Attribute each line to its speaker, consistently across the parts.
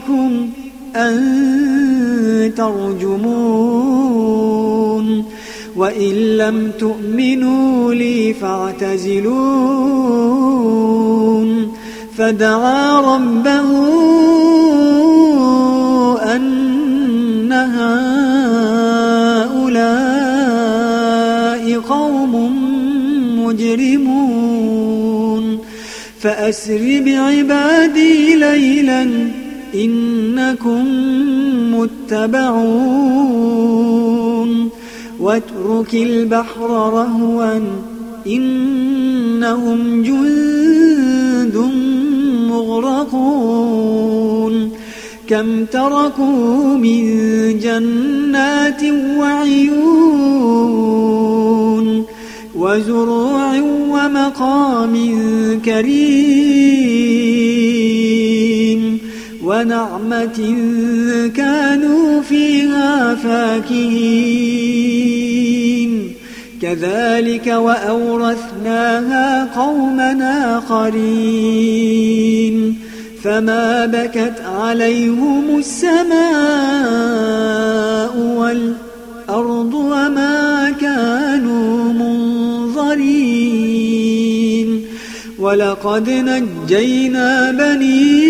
Speaker 1: وربكم أن ترجمون وإن لم تؤمنوا لي فاعتزلون فدعا ربه أن هؤلاء قوم مجرمون فأسر بعبادي ليلا إنكم متبعون واترك البحر رهوا إنهم جند مغرقون كم تركوا من جنات وعيون وزروع ومقام كريم ونعمة كانوا فيها فاكهين. كذلك وأورثناها قوما آخرين. فما بكت عليهم السماء والأرض وما كانوا منظرين. ولقد نجينا بني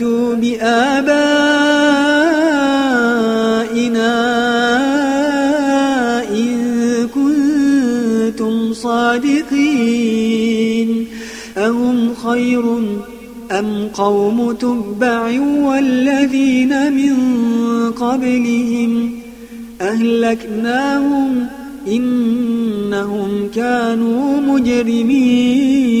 Speaker 1: فأتوا بآبائنا إن كنتم صادقين أهم خير أم قوم تبع والذين من قبلهم أهلكناهم إنهم كانوا مجرمين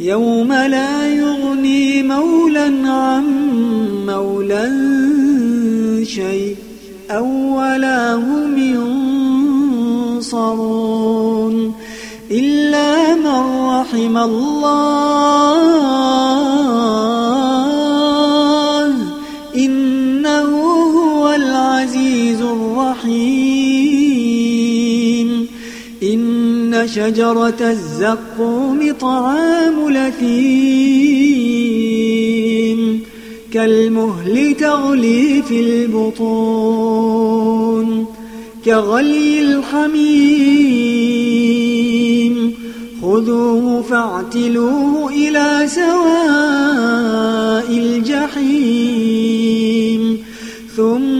Speaker 1: يوم لا يغني مولا عن مولا شيء ولا هم ينصرون. إلا من رحم الله إنه هو العزيز الرحيم. شجرة الزقوم طعام لثيم كالمهل تغلي في البطون كغلي الحميم خذوه فاعتلوه إلى سواء الجحيم ثم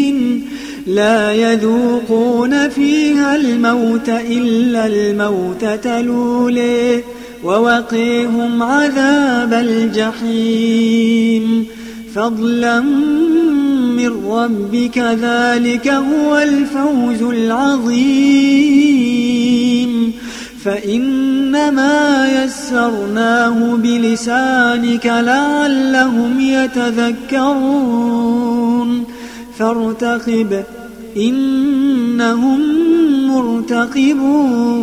Speaker 1: لا يذوقون فيها الموت إلا الموتة الأولي ووقيهم عذاب الجحيم. فضلا من ربك ذلك هو الفوز العظيم. فإنما يسرناه بلسانك لعلهم يتذكرون. فارتقب إنهم مرتقبون.